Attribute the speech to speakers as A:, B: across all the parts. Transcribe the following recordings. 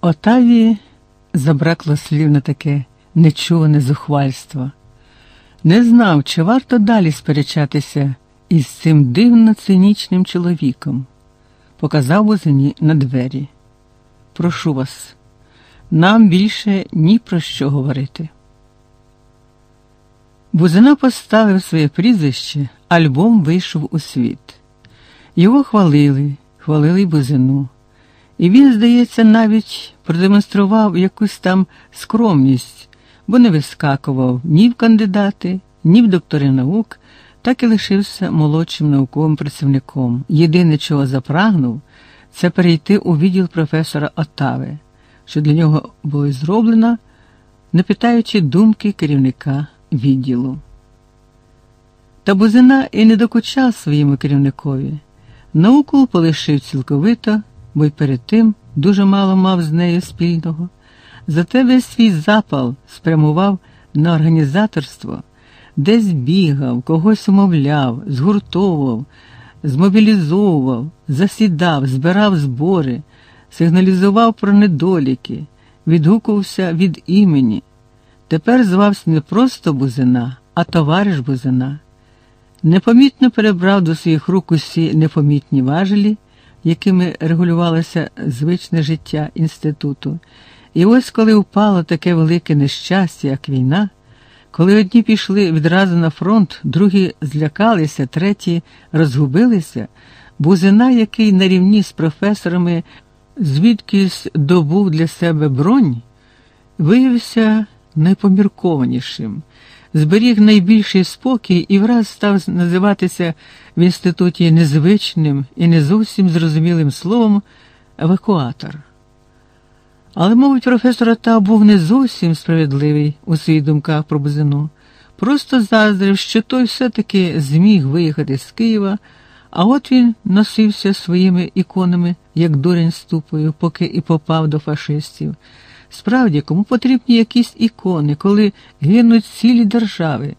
A: Отаві забракло слів на таке нечуване зухвальство. Не знав, чи варто далі сперечатися із цим дивно цинічним чоловіком. Показав Бузині на двері. Прошу вас, нам більше ні про що говорити. Бузина поставив своє прізвище, альбом вийшов у світ. Його хвалили, хвалили Бузину. І він, здається, навіть продемонстрував якусь там скромність, бо не вискакував ні в кандидати, ні в доктори наук, так і лишився молодшим науковим працівником. Єдине, чого запрагнув, це перейти у відділ професора Отави, що для нього було зроблено, не питаючи думки керівника відділу. Та Бузина і не докучав своєму керівникові. Науку полишив цілковито, бо й перед тим дуже мало мав з нею спільного. Зате весь свій запал спрямував на організаторство, десь бігав, когось умовляв, згуртовував, змобілізовував, засідав, збирав збори, сигналізував про недоліки, відгукувався від імені. Тепер звався не просто Бузина, а товариш Бузина. Непомітно перебрав до своїх рук усі непомітні важелі, якими регулювалося звичне життя інституту. І ось коли впало таке велике нещастя, як війна, коли одні пішли відразу на фронт, другі злякалися, треті розгубилися, Бузина, який на рівні з професорами звідкись добув для себе бронь, виявився найпоміркованішим, зберіг найбільший спокій і враз став називатися в інституті незвичним і не зовсім зрозумілим словом евакуатор. Але, мабуть, професор Та був не зовсім справедливий у своїх думках про Бузину. Просто заздрив, що той все-таки зміг виїхати з Києва, а от він носився своїми іконами, як дурень ступою, поки і попав до фашистів. Справді, кому потрібні якісь ікони, коли гинуть цілі держави?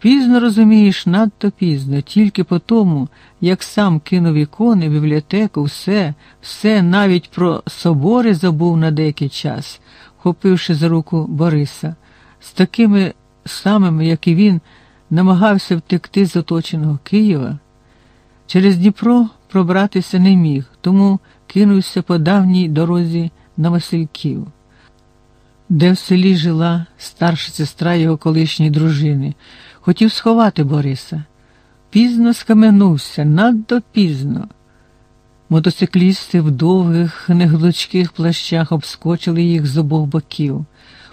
A: Пізно розумієш, надто пізно, тільки по тому, як сам кинув ікони, бібліотеку, все, все навіть про собори забув на деякий час, хопивши за руку Бориса, з такими самими, як і він, намагався втекти з оточеного Києва. Через Дніпро пробратися не міг, тому кинувся по давній дорозі на Васильків, де в селі жила старша сестра його колишньої дружини. Хотів сховати Бориса. Пізно скаменувся, надто пізно. Мотоциклісти в довгих, неглучких плащах обскочили їх з обох боків,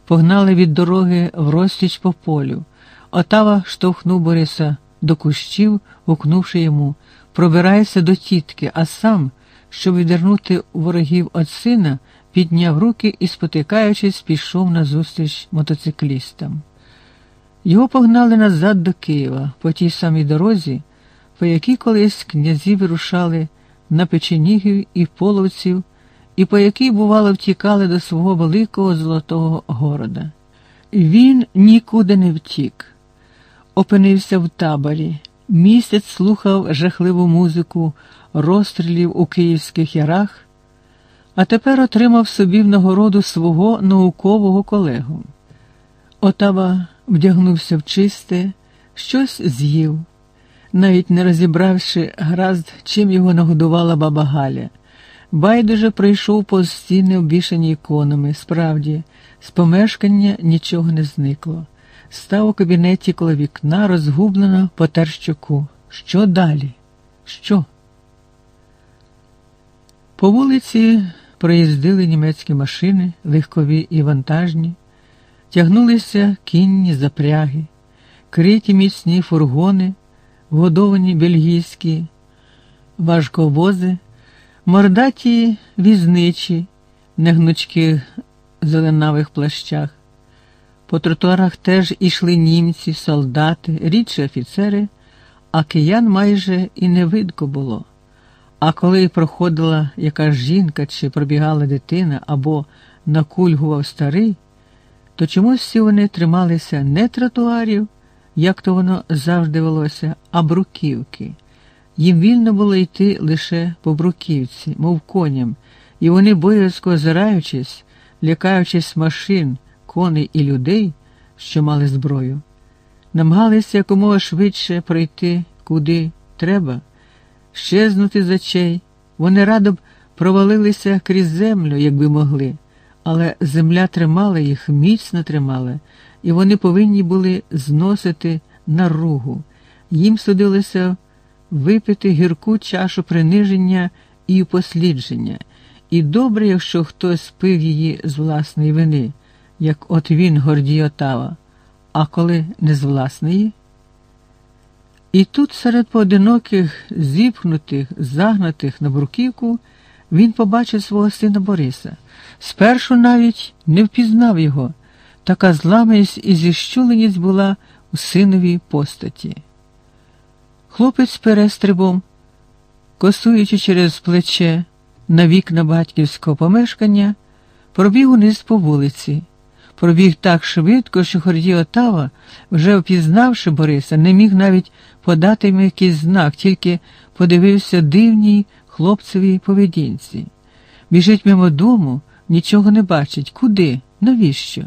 A: погнали від дороги в розтіч по полю. Отава штовхнув Бориса до кущів, гукнувши йому пробирайся до тітки, а сам, щоб відвернути ворогів від сина, підняв руки і, спотикаючись, пішов назустріч мотоциклістам. Його погнали назад до Києва по тій самій дорозі, по якій колись князі вирушали на печенігів і половців, і по якій, бувало, втікали до свого великого золотого города. Він нікуди не втік, опинився в таборі, місяць слухав жахливу музику розстрілів у київських ярах, а тепер отримав собі в нагороду свого наукового колегу. Отава вдягнувся в чисте, щось з'їв, навіть не розібравши гаразд, чим його нагодувала баба Галя. Байдуже прийшов по стіни, обвішані іконами. Справді, з помешкання нічого не зникло. Став у кабінеті коло вікна, розгублено потер щоку. Що далі? Що? По вулиці проїздили німецькі машини, легкові і вантажні тягнулися кінні запряги, криті міцні фургони, вгодовані бельгійські важковози, мордаті візничі, на гнучких зеленавих плащах. По тротуарах теж ішли німці, солдати, рідші офіцери, а киян майже і не видко було. А коли проходила якась жінка чи пробігала дитина або накульгував старий, то чомусь всі вони трималися не тротуарів, як то воно завжди велося, а бруківки. Їм вільно було йти лише по бруківці, мов коням, і вони, боязко озираючись, лякаючись машин, коней і людей, що мали зброю, намагалися якомога швидше пройти куди треба, щезнути з очей. Вони радо б провалилися крізь землю, якби могли, але земля тримала їх, міцно тримала, і вони повинні були зносити наругу. Їм судилося випити гірку чашу приниження і послідження, і добре, якщо хтось пив її з власної вини, як от він Гордій Отава, а коли не з власної. І тут серед поодиноких, зіпхнутих, загнатих на бруківку, він побачив свого сина Бориса. Спершу навіть не впізнав його, така зламаність і зіщуленість була у синовій постаті. Хлопець перестрибом, косуючи через плече на вікна батьківського помешкання, пробіг униз по вулиці. Пробіг так швидко, що Хордій Отава, вже впізнавши Бориса, не міг навіть подати йому якийсь знак, тільки подивився дивній хлопцевій поведінці. Біжить мимо дому, нічого не бачить. Куди? Навіщо?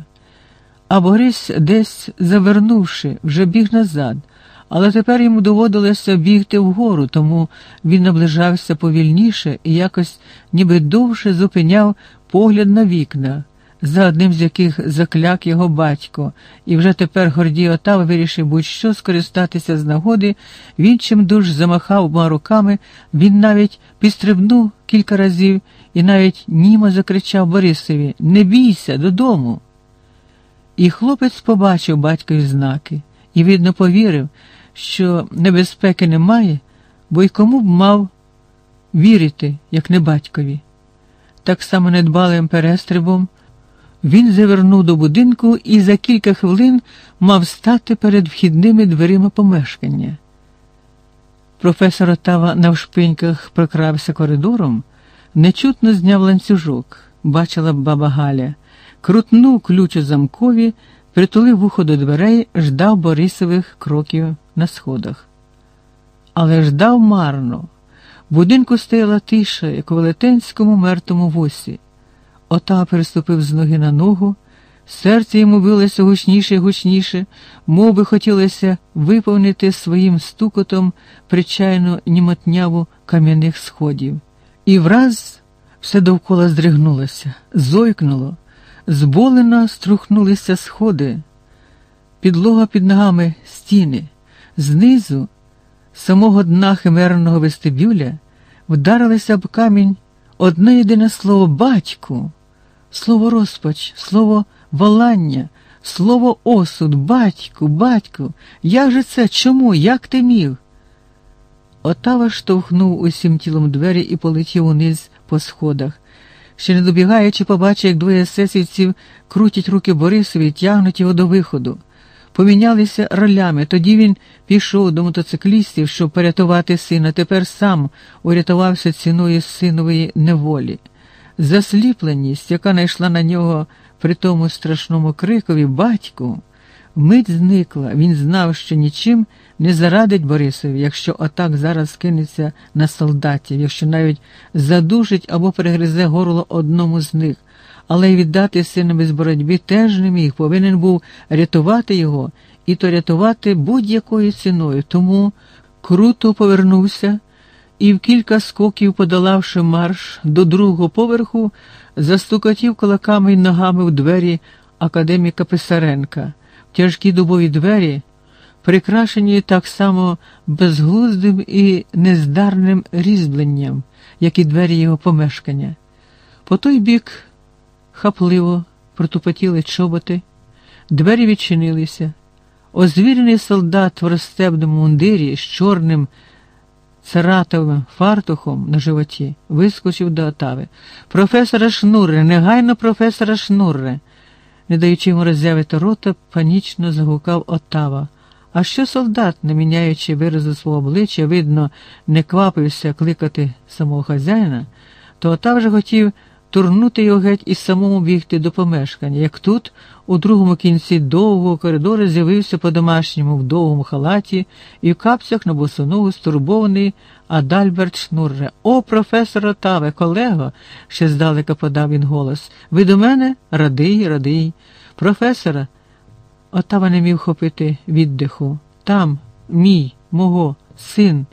A: А Борис, десь завернувши, вже біг назад, але тепер йому доводилося бігти вгору, тому він наближався повільніше і якось ніби довше зупиняв погляд на вікна за одним з яких закляк його батько, і вже тепер Гордій Отав вирішив будь-що скористатися з нагоди, він чимдуж замахав обома руками, він навіть підстрибнув кілька разів і навіть німо закричав Борисові Не бійся додому. І хлопець побачив батькові знаки і, видно, повірив, що небезпеки немає, бо й кому б мав вірити, як не батькові. Так само недбалим перестрибом. Він завернув до будинку і за кілька хвилин мав стати перед вхідними дверима помешкання. Професор Отава навшпиньках прокрався коридором, нечутно зняв ланцюжок, бачила баба Галя, крутнув ключ у замкові, притулив вухо до дверей, ждав Борисових кроків на сходах. Але ждав марно. В будинку стояла тиша, як у велетенському мертвому восі. Ота переступив з ноги на ногу, серце йому билося гучніше і гучніше, мов би хотілося виповнити своїм стукотом причайну німотняву кам'яних сходів. І враз все довкола здригнулося, зойкнуло, зболено струхнулися сходи, підлога під ногами стіни, знизу, самого дна химерного вестибюля, вдарилися об камінь одне єдине слово батьку слово розпач, слово волання, слово осуд, батьку, батьку, як же це? Чому? Як ти міг? Отава штовхнув усім тілом двері і полетів униз по сходах. Ще не добігаючи, побачив, як двоє сесівців крутять руки Борисові і тягнуть його до виходу. Помінялися ролями. Тоді він пішов до мотоциклістів, щоб порятувати сина. Тепер сам урятувався ціною синової неволі. Засліпленість, яка найшла на нього при тому страшному крикові батьку, мить зникла, він знав, що нічим не зарадить Борисові, якщо отак зараз кинеться на солдатів, якщо навіть задушить або перегризе горло одному з них, але й віддати сина без боротьби теж не міг, повинен був рятувати його і то рятувати будь-якою ціною. Тому круто повернувся і в кілька скоків, подолавши марш до другого поверху, застукотів кулаками й ногами в двері академіка Писаренка, в тяжкі дубові двері, прикрашені так само безглуздим і нездарним різьбленням, як і двері його помешкання. По той бік хапливо протупотіли чоботи, двері відчинилися. Озвірений солдат в розстебному мундирі з чорним царатовим фартухом на животі, вискочив до отави. Професора Шнурре, негайно професора Шнурре. Не даючи йому роззявити рота, панічно загукав отава. А що солдат, не міняючи виразу свого обличчя, видно, не квапився кликати самого хазяїна, то отав вже хотів турнути його геть і самому бігти до помешкання, як тут, у другому кінці довгого коридору, з'явився по-домашньому в довгому халаті і в капцях на босоногу стурбований Адальберт Шнурре. О, професор Отаве, колего, ще здалека подав він голос. Ви до мене? Радий, радий. Професора. Отава не міг хопити віддиху. Там, мій, мого, син.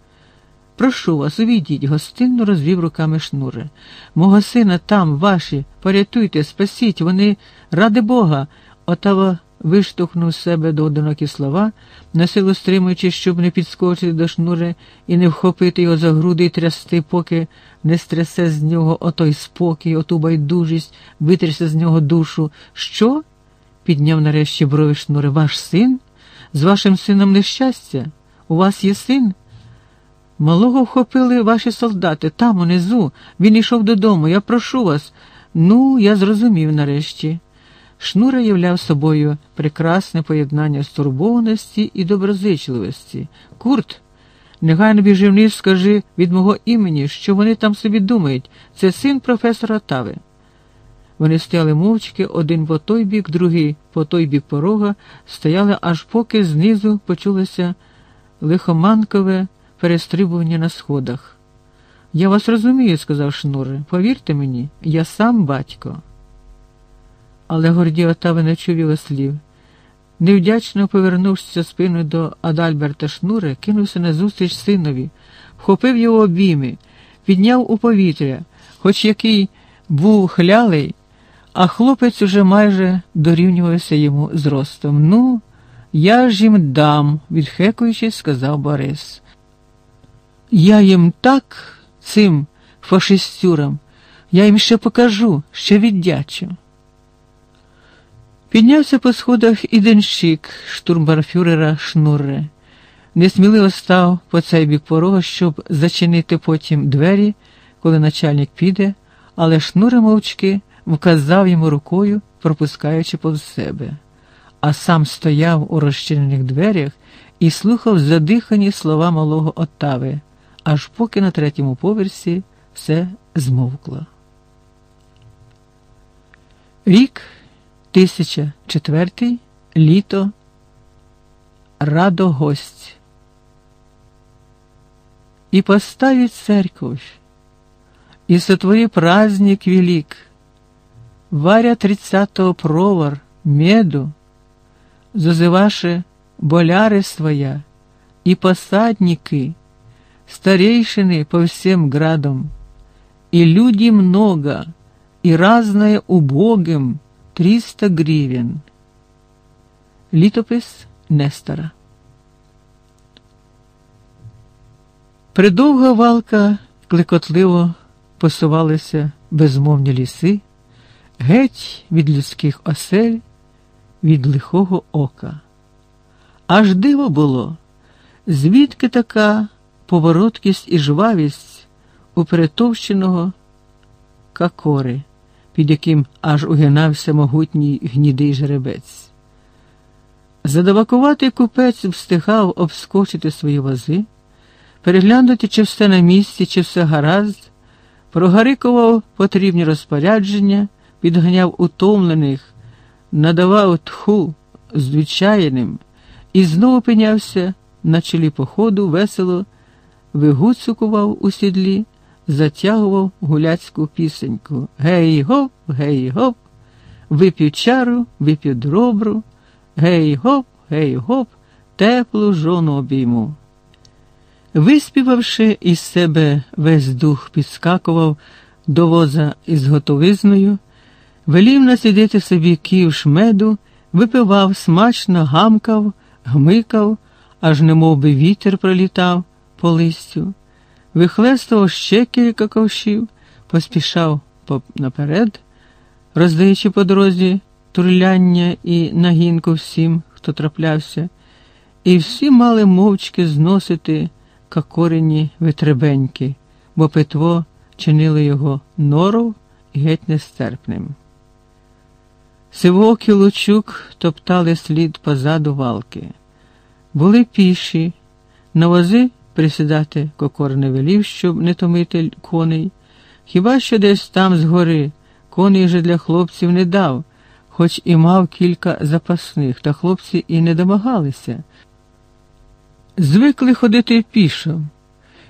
A: Прошу вас, увійдіть, гостинно розвів руками шнури. Мого сина там, ваші, порятуйте, спасіть, вони, ради Бога. Отава виштовхнув з себе до одинокі слова, насилу стримуючи, щоб не підскочити до шнури і не вхопити його за груди і трясти, поки не стрясе з нього отой спокій, оту байдужість, витрясе з нього душу. Що? підняв нарешті брови шнури. Ваш син? З вашим сином нещастя? У вас є син? Малого вхопили ваші солдати там, унизу. Він йшов додому. Я прошу вас. Ну, я зрозумів нарешті. Шнура являв собою прекрасне поєднання стурбованості і доброзичливості. Курт, негайно біжи вниз, скажи від мого імені, що вони там собі думають. Це син професора Тави. Вони стояли мовчки, один по той бік, другий по той бік порога, стояли, аж поки знизу почулося лихоманкове перестрибування на сходах. Я вас розумію, сказав Шнури. Повірте мені, я сам батько. Але Гордій Отави не чув його слів. Невдячно повернувшися спиною до Адальберта Шнури, кинувся назустріч синові, вхопив його обійми, підняв у повітря, хоч який був хлялий, а хлопець уже майже дорівнювався йому зростом. Ну, я ж їм дам, відхекуючись, сказав Борис. Я їм так, цим фашистюрам, я їм ще покажу, ще віддячу. Піднявся по сходах і денщик штурмбарфюрера Шнурре. Несміливо став по цей бік порога, щоб зачинити потім двері, коли начальник піде, але шнуре мовчки вказав йому рукою, пропускаючи повз себе, а сам стояв у розчинених дверях і слухав задихані слова малого Оттави, аж поки на третьому поверсі все змовкло. Рік 1004 літо радогость. И поставить церковь, и сотвори праздник велик, варя тридцатого провар, меду, зазываши боляри своя, и посадники, старейшины по всем градам, и люди много, и разное убогим, триста гривен. Літопис Нестора. Придовга валка клекотливо посувалися безмовні ліси, геть від людських осель, від лихого ока. Аж диво було, звідки така повороткість і жвавість у перетовщеного какори під яким аж угинався могутній гнідий жеребець. Задавакуватий купець встигав обскочити свої вози, переглянути, чи все на місці, чи все гаразд, прогарикував потрібні розпорядження, підганяв утомлених, надавав тху звичайним і знову пинявся на чолі походу, весело вигуцукував у сідлі затягував гуляцьку пісеньку. Гей гоп, гей гоп, вип'ю чару, вип'ю дробру, гей гоп, гей гоп, теплу жону обійму. Виспівавши із себе весь дух підскакував до воза із готовизною, велів насидити собі ківш меду, випивав, смачно гамкав, гмикав, аж немов би вітер пролітав по листю вихлестував ще кілька ковшів, поспішав наперед, роздаючи по дорозі турляння і нагінку всім, хто траплявся, і всі мали мовчки зносити какорені витребеньки, бо питво чинило його норов і геть нестерпним. Сивокі лучук топтали слід позаду валки. Були піші, на вози присідати кокор не велів, щоб не томити коней, хіба що десь там згори Коней же для хлопців не дав, хоч і мав кілька запасних, та хлопці і не домагалися. Звикли ходити пішом.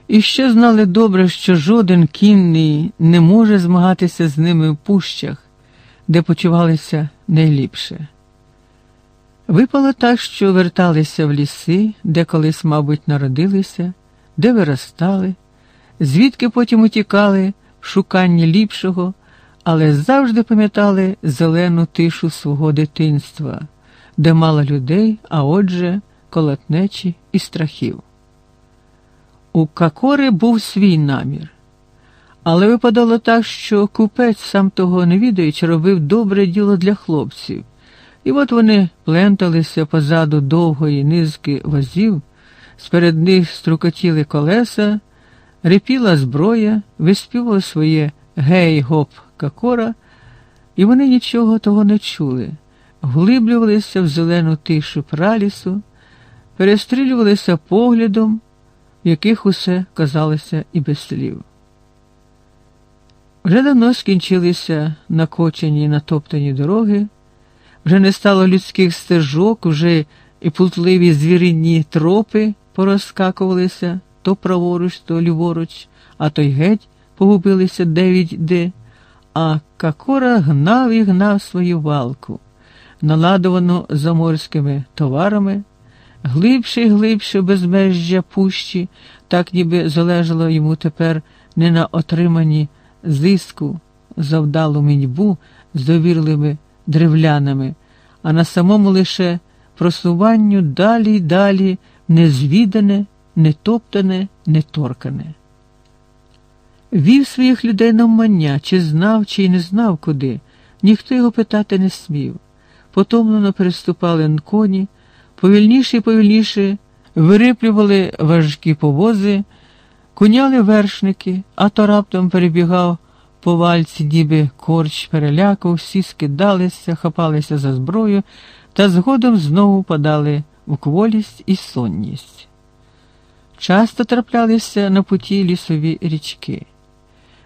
A: І ще знали добре, що жоден кінний не може змагатися з ними в пущах, де почувалися найліпше. Випало так, що верталися в ліси, де колись, мабуть, народилися, де виростали, звідки потім утікали в шуканні ліпшого, але завжди пам'ятали зелену тишу свого дитинства, де мало людей, а отже, колотнечі і страхів. У Какори був свій намір. Але випадало так, що купець, сам того не відаючи, робив добре діло для хлопців. І от вони пленталися позаду довгої низки возів, сперед них струкотіли колеса, репіла зброя, виспівало своє гей-гоп какора, і вони нічого того не чули, вглиблювалися в зелену тишу пралісу, перестрілювалися поглядом в яких усе казалося і без слів. Вже давно скінчилися накочені і натоптані дороги, вже не стало людських стежок, вже і путливі звіринні тропи порозскакувалися то праворуч, то ліворуч, а то й геть погубилися дев'ять де, а Какора гнав і гнав свою валку, наладовану заморськими товарами. Глибше і глибше безмежжя пущі, так ніби залежало йому тепер не на отриманні зиску, завдалу міньбу з довірливими древлянами, а на самому лише просуванню далі й далі незвідане, нетоптане, неторкане. Вів своїх людей навмання, чи знав, чи й не знав куди, ніхто його питати не смів. Потомлено переступали коні, повільніше і повільніше вириплювали важкі повози, куняли вершники, а то раптом перебігав по вальці діби корч переляку, всі скидалися, хапалися за зброю та згодом знову падали в кволість і сонність. Часто траплялися на путі лісові річки.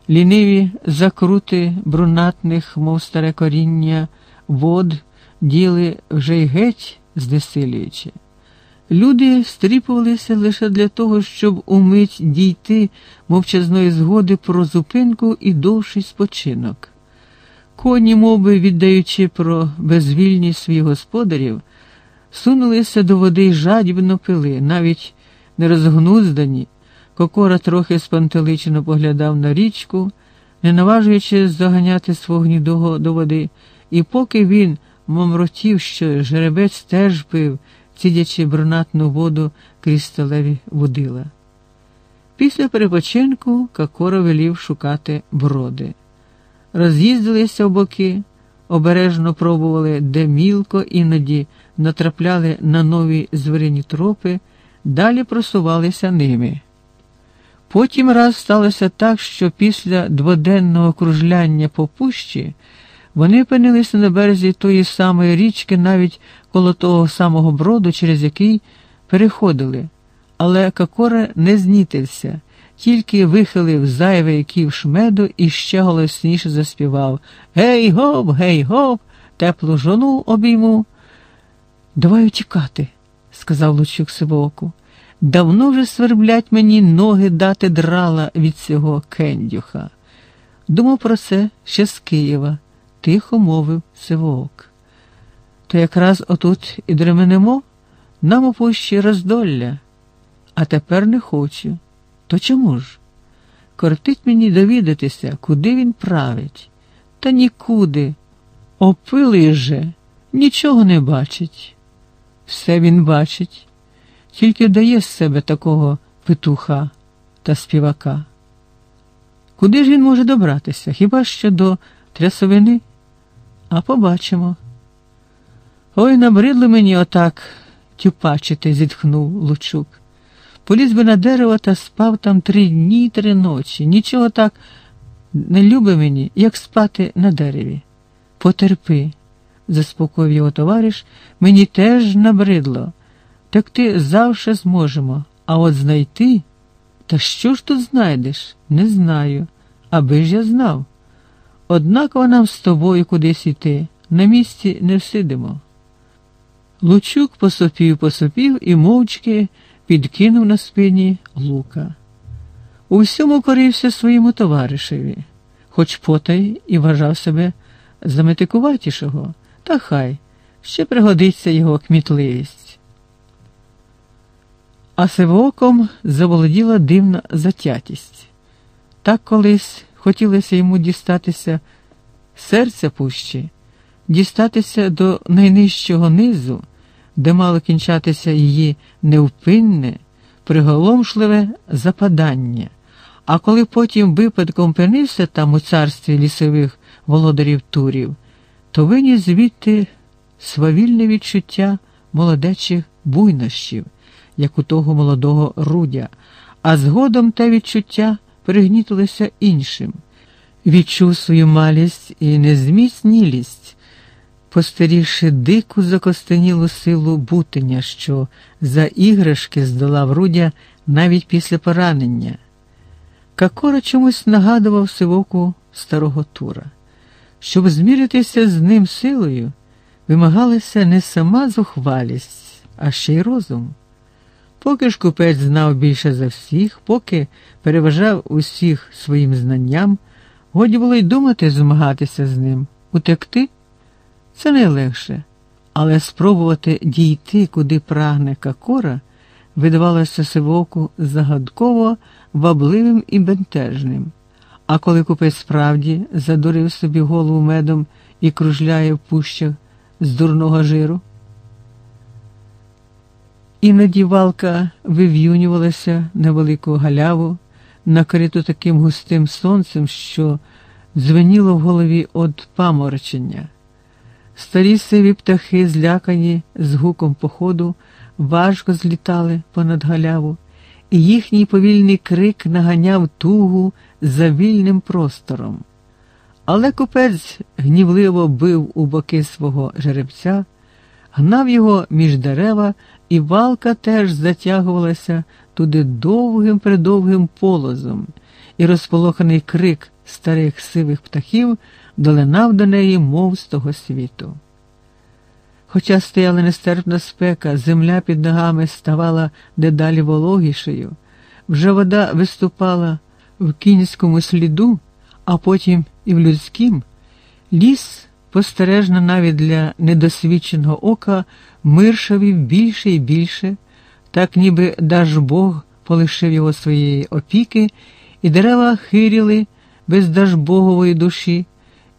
A: Ліниві закрути брунатних, мов старе коріння, вод діли вже й геть знесилюючи. Люди стріпувалися лише для того, щоб умить дійти мовчазної згоди про зупинку і довший спочинок. Коні, моби, віддаючи про безвільність своїх господарів, сунулися до води й жадібно пили, навіть не розгнуздані. Кокора трохи спантеличено поглядав на річку, не наважуючи заганяти свого гнідого до води, і поки він момротів, що жеребець теж пив, цідячи брунатну воду крізь сталеві водила. Після перепочинку Какора велів шукати броди. Роз'їздилися в боки, обережно пробували де мілко, іноді натрапляли на нові звирині тропи, далі просувалися ними. Потім раз сталося так, що після дводенного кружляння по пущі вони опинилися на березі тої самої річки, навіть коло того самого броду, через який переходили, але Какора не знітився, тільки вихилив зайвий ківш меду і ще голосніше заспівав Гей гоп, гей гоп, теплу жону обійму. Давай утікати, сказав Лучук Сивоку. Давно вже сверблять мені ноги дати драла від цього кендюха. Думав про це ще з Києва тихо мовив Сивоок. То якраз отут і дременемо, нам у пущі роздолля, а тепер не хочу. То чому ж? Кортить мені довідатися, куди він править, та нікуди. Опилий же, нічого не бачить. Все він бачить, тільки дає з себе такого петуха та співака. Куди ж він може добратися? Хіба що до трясовини? А побачимо. Ой, набридло мені отак тюпачити, зітхнув Лучук. Поліз би на дерево та спав там три дні й три ночі. Нічого так не любить мені, як спати на дереві. Потерпи, заспокоїв його товариш, мені теж набридло. Так ти завше зможемо. А от знайти. Та що ж тут знайдеш? Не знаю, аби ж я знав. Однаково нам з тобою кудись йти, на місці не всидимо. Лучук посопів, посопів і мовчки підкинув на спині лука. У всьому корився своєму товаришеві, хоч потай і вважав себе заметикуватішого, та хай ще пригодиться його кмітливість. А сивоком заволоділа дивна затятість. Так колись хотілося йому дістатися серця пущі, дістатися до найнижчого низу, де мало кінчатися її невпинне, приголомшливе западання. А коли потім випадком опинився там у царстві лісових володарів турів, то виніс звідти свавільне відчуття молодечих буйнощів, як у того молодого рудя, а згодом те відчуття перегнітилося іншим. Відчув свою малість і незміцнілість, постарівши дику закостенілу силу бутення, що за іграшки здолав Рудя навіть після поранення. Какора чомусь нагадував сивоку старого Тура. Щоб зміритися з ним силою, вимагалася не сама зухвалість, а ще й розум. Поки ж купець знав більше за всіх, поки переважав усіх своїм знанням, годі було й думати змагатися з ним, утекти це найлегше, але спробувати дійти, куди прагне Какора, видавалося сивоку загадково вабливим і бентежним. А коли купець справді задурив собі голову медом і кружляє в пущах з дурного жиру, Іноді валка вив'юнювалася на велику галяву, накриту таким густим сонцем, що дзвеніло в голові від паморочення. Старі сиві птахи, злякані з гуком походу, важко злітали понад галяву, і їхній повільний крик наганяв тугу за вільним простором. Але купець гнівливо бив у боки свого жеребця, гнав його між дерева, і валка теж затягувалася туди довгим придовгим полозом, і розполоханий крик старих сивих птахів долинав до неї, мов з того світу. Хоча стояла нестерпна спека, земля під ногами ставала дедалі вологішою, вже вода виступала в кінському сліду, а потім і в людськім, ліс, постережно навіть для недосвідченого ока, миршавів більше і більше, так ніби Дажбог полишив його своєї опіки, і дерева хиріли без Дажбогової душі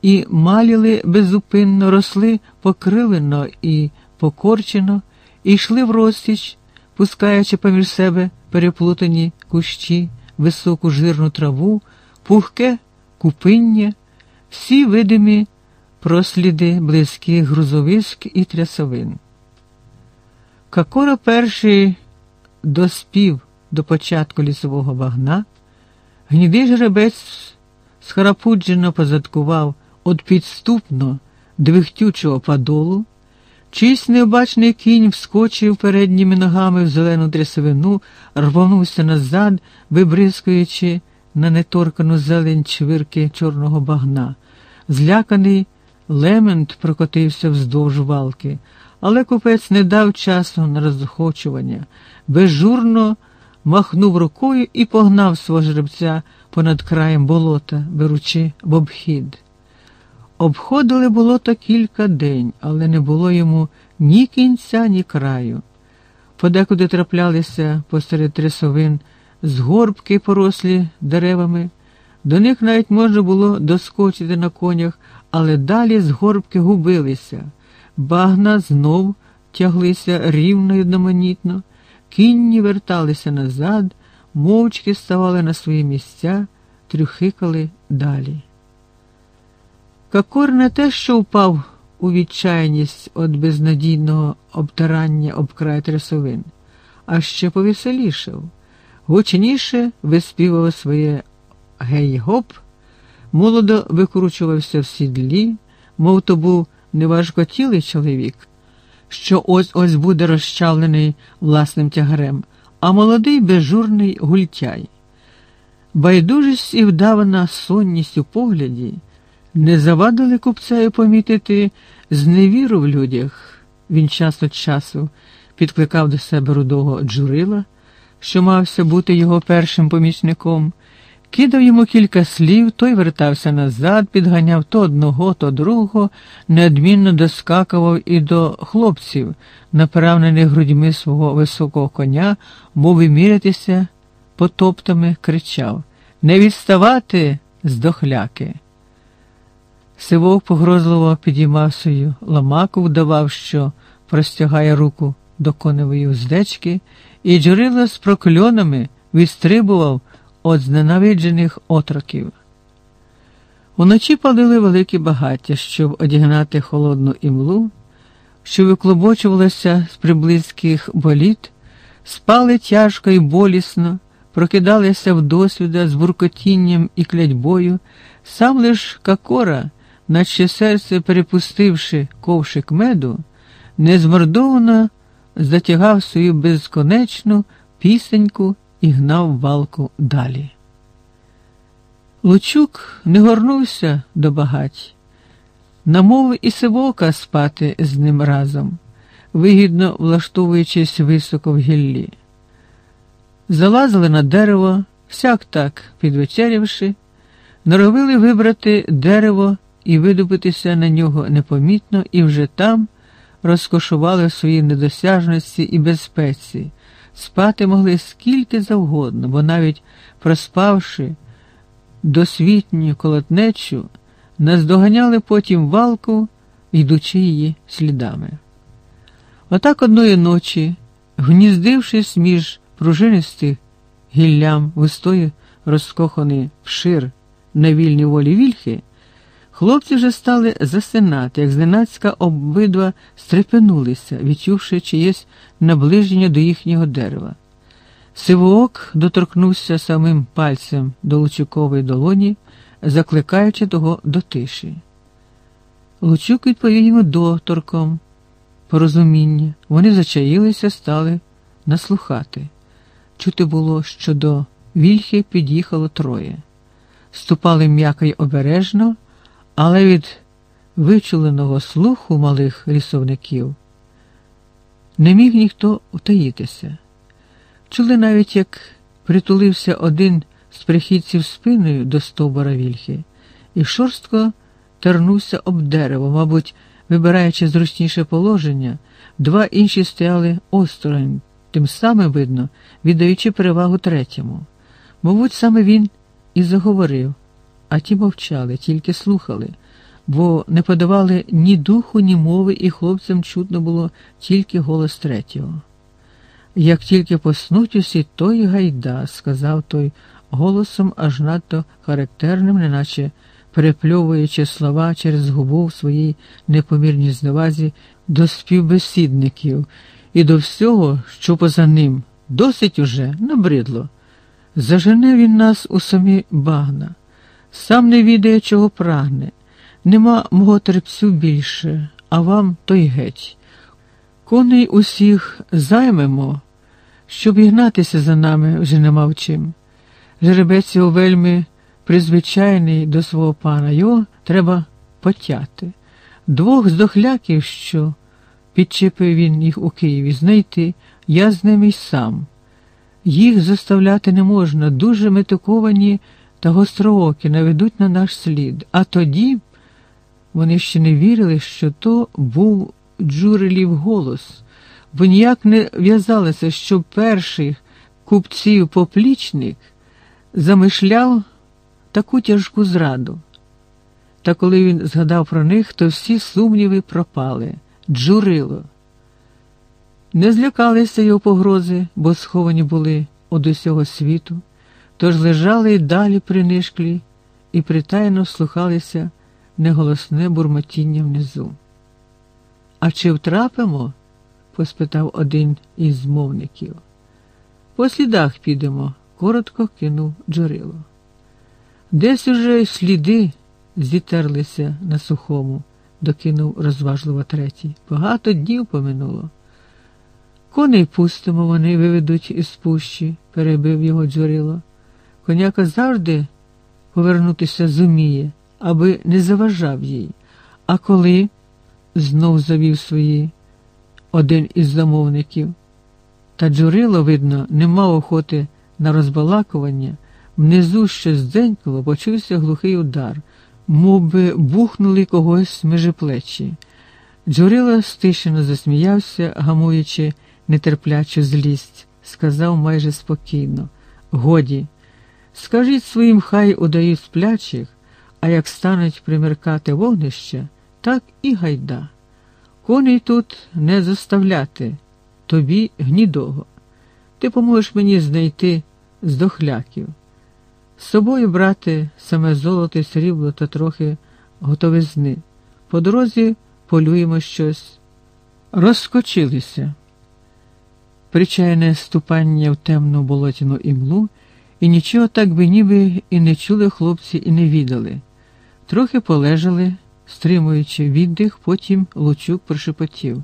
A: і маліли беззупинно, росли покривено і покорчено, і йшли в розтіч, пускаючи поміж себе переплутані кущі, високу жирну траву, пухке купиння, всі видимі просліди близьких грузовиськ і трясовин. Какора перший доспів до початку лісового багна, гнідий жеребець схарапуджено позадкував от підступно двихтючого подолу, чийсь необачний кінь вскочив передніми ногами в зелену трясовину, рвонувся назад, вибризкуючи на неторкану зелень чвирки чорного багна. Зляканий лемент прокотився вздовж валки, але купець не дав часу на розхочування, безжурно махнув рукою і погнав свого жеребця понад краєм болота, беручи в обхід. Обходили болото кілька день, але не було йому ні кінця, ні краю. Подекуди траплялися посеред трясовин згорбки порослі деревами. До них навіть можна було доскочити на конях, але далі згорбки губилися. Багна знов тяглися рівно й одноманітно, кінні верталися назад, мовчки ставали на свої місця, трюхикали далі. Какор не те, що впав у відчайність від безнадійного обтирання об край трясовин, а ще повеселішав, гучніше виспівав своє гей-гоп, молодо викручувався в сідлі, мов то був неважкотілий чоловік, що ось ось буде розчавлений власним тягарем, а молодий безжурний гультяй. Байдужість і вдавана сонність у погляді Не завадили купцею помітити зневіру в людях. Він час від часу підкликав до себе рудого джурила, що мався бути його першим помічником, кидав йому кілька слів, той вертався назад, підганяв то одного, то другого, неодмінно доскакував і до хлопців, направнених грудьми свого високого коня, мов вимірятися потоптами, кричав Не відставати, здохляки! Сивок погрозливо підіймав свою ламаку, вдавав, що простягає руку до коневої уздечки, і джурило з прокльонами відстрибував від зненавиджених отроків. Уночі палили великі багаття, щоб одігнати холодну імлу, що виклобочувалася з приблизьких боліт, спали тяжко і болісно, прокидалися вдосвіда з буркотінням і клядьбою, сам лиш какора наче серце, перепустивши ковшик меду, незмордовано затягав свою безконечну пісеньку і гнав валку далі. Лучук не горнувся до багать, намовив і сивока спати з ним разом, вигідно влаштовуючись високо в гіллі. Залазили на дерево, всяк так підвечерявши, норовили вибрати дерево і видобитися на нього непомітно, і вже там розкошували в своїй недосяжності і безпеці, спати могли скільки завгодно, бо навіть проспавши досвітню колотнечу, наздоганяли потім валку, йдучи її слідами. Отак одної ночі, гніздившись між пружинистих гіллям вистої розкоханий вшир на вільній волі вільхи, Хлопці вже стали засинати, як зненацька обидва стрепенулися, відчувши чиєсь наближення до їхнього дерева. Сивоок доторкнувся самим пальцем до Лучукової долоні, закликаючи того до тиші. Лучук відповів йому доторком, порозуміння. Вони зачаїлися, стали наслухати. Чути було, що до вільхи під'їхало троє. Ступали м'яко й обережно але від вичуленого слуху малих лісовників не міг ніхто утаїтися. Чули навіть, як притулився один з прихідців спиною до стовбора вільхи, і шорстко тернувся об дерево, мабуть, вибираючи зручніше положення, два інші стояли осторонь, тим самим видно, віддаючи перевагу третьому. Мабуть, саме він і заговорив а ті мовчали, тільки слухали, бо не подавали ні духу, ні мови, і хлопцям чутно було тільки голос третього. Як тільки поснуть усі, той гайда, сказав той голосом аж надто характерним, неначе перепльовуючи слова через губу в своїй непомірній зневазі до співбесідників і до всього, що поза ним, досить уже набридло. Зажене він нас у самі багна сам не відає, чого прагне. Нема мого терпцю більше, а вам той геть. Коней усіх займемо, щоб ігнатися за нами вже нема в чим. Жеребець його вельми призвичайний до свого пана, його треба потяти. Двох здохляків, що підчепив він їх у Києві, знайти, я з ними й сам. Їх заставляти не можна, дуже метиковані та гостроокі наведуть на наш слід. А тоді вони ще не вірили, що то був джурелів голос, бо ніяк не в'язалося, що перший купців поплічник замишляв таку тяжку зраду. Та коли він згадав про них, то всі сумніви пропали, джурило. Не злякалися його погрози, бо сховані були од усього світу тож лежали далі принишклі і притайно слухалися неголосне бурмотіння внизу. А чи втрапимо? поспитав один із змовників. По слідах підемо, коротко кинув джерело. Десь уже сліди зітерлися на сухому, докинув розважливо третій. Багато днів поминуло. Коней пустимо, вони виведуть із пущі, перебив його джурило. Коняка завжди повернутися зуміє, аби не заважав їй. А коли знов завів свої один із замовників, та Джурило, видно, не мав охоти на розбалакування, внизу щось дзенькало, почувся глухий удар, мов би бухнули когось межи плечі. Джурило стишено засміявся, гамуючи нетерплячу злість, сказав майже спокійно. Годі, скажіть своїм, хай удають сплячих, а як стануть примеркати вогнище, так і гайда. Коней тут не заставляти, тобі гнідого. Ти поможеш мені знайти здохляків. З собою брати саме золото, срібло та трохи готовизни. По дорозі полюємо щось. Розскочилися. Причайне ступання в темну болотяну імлу, і нічого так би ніби і не чули хлопці, і не відали. Трохи полежали, стримуючи віддих, потім Лучук прошепотів.